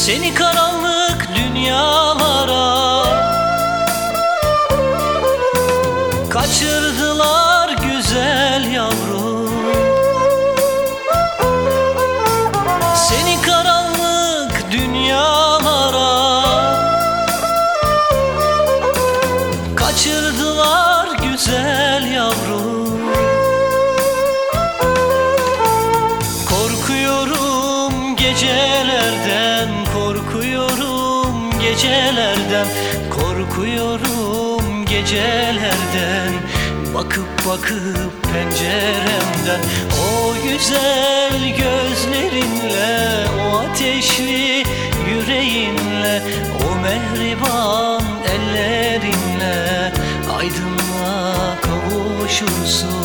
Seni karanlık dünyalara Kaçırdılar güzel yavrum. Seni karanlık dünyalara Kaçırdılar güzel yavrum. Korkuyorum Korkuyorum gecelerden Korkuyorum gecelerden Bakıp bakıp penceremden. O güzel gözlerinle O ateşli yüreğinle O mehriban ellerinle Aydınlığa kavuşursun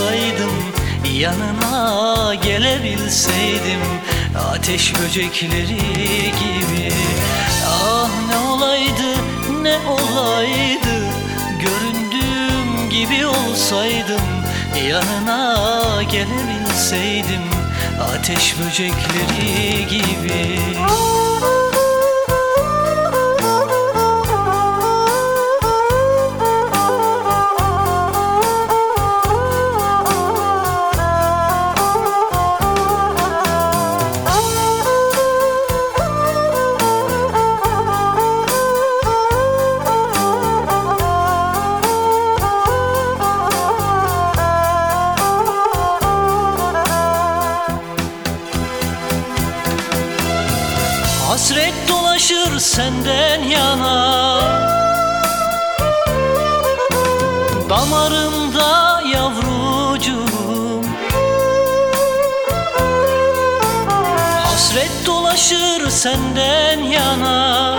olsaydım Yanına gelebilseydim Ateş böcekleri gibi. Ah ne olaydı ne olaydı Göründüğüm gibi olsaydım Yanına gelebilseydim Ateş böcekleri gibi. Hasret dolaşır senden yana. Damarımda yavrucuğum. Hasret dolaşır senden yana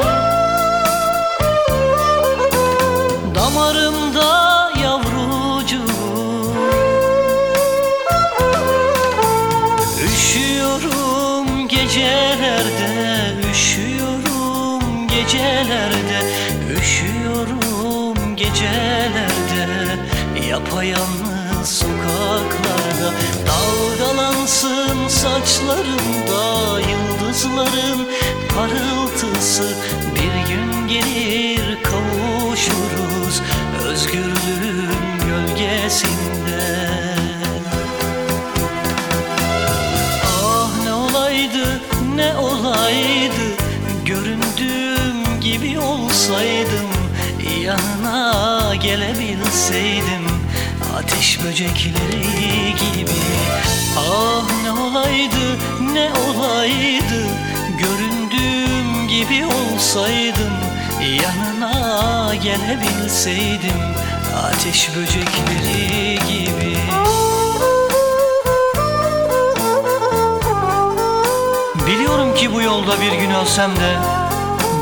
üşüyorum gecelerde Yapayalnız sokaklarda. Dalgalansın saçlarımda Yıldızların parıltısı. Bir gün gelir kavuşuruz Özgürlüğün gölgesinde. Ah ne olaydı ne olaydı? Göründüğüm gibi olsaydım Yanına gelebilseydim Ateş böcekleri gibi. Ah ne olaydı ne olaydı Göründüğüm gibi olsaydım Yanına gelebilseydim Ateş böcekleri gibi. Biliyorum ki bu yolda bir gün ölsem de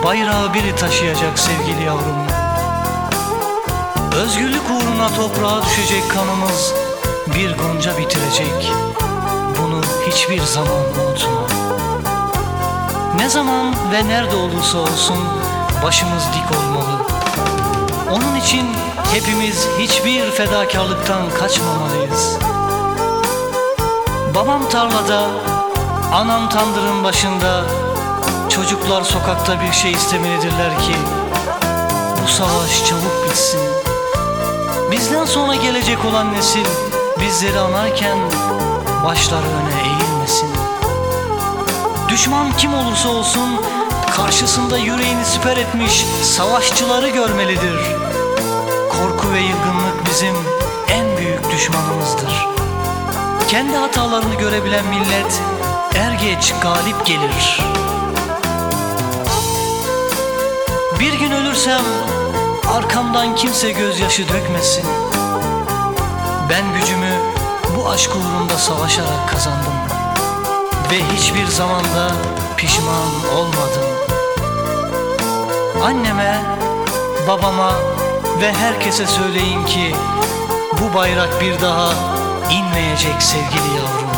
Bayrağı biri taşıyacak sevgili yavrum Özgürlük uğruna toprağa düşecek kanımız Bir gonca bitirecek. Bunu hiçbir zaman unutma. Ne zaman ve nerede olursa olsun Başımız dik olmalı. Onun için hepimiz hiçbir fedakarlıktan kaçmamalıyız. Babam tarlada, anam tandırın başında Çocuklar sokakta bir şey istemelidirler ki Bu savaş çabuk bitsin Bizden sonra gelecek olan nesil Bizleri anarken başları öne eğilmesin. Düşman kim olursa olsun Karşısında yüreğini siper etmiş savaşçıları görmelidir. Korku ve yılgınlık bizim en büyük düşmanımızdır. Kendi hatalarını görebilen millet er geç galip gelir. Bir gün ölürsem arkamdan kimse gözyaşı dökmesin. Ben gücümü bu aşk uğrunda savaşarak kazandım. Ve hiçbir zamanda pişman olmadım. Anneme, babama ve herkese söyleyin ki bu bayrak bir daha inmeyecek sevgili yavrum.